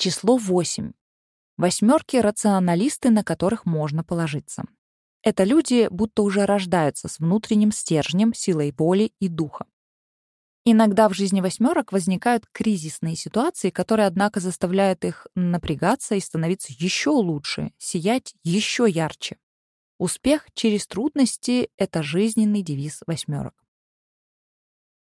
Число 8. Восьмерки — рационалисты, на которых можно положиться. Это люди будто уже рождаются с внутренним стержнем, силой воли и духа. Иногда в жизни восьмерок возникают кризисные ситуации, которые, однако, заставляют их напрягаться и становиться еще лучше, сиять еще ярче. Успех через трудности — это жизненный девиз восьмерок.